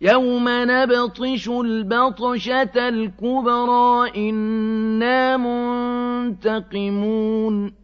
يَوْمَ نَبْطِشُ الْبَطْشَةَ الْكُبْرَىٰ إِنَّا مُنتَقِمُونَ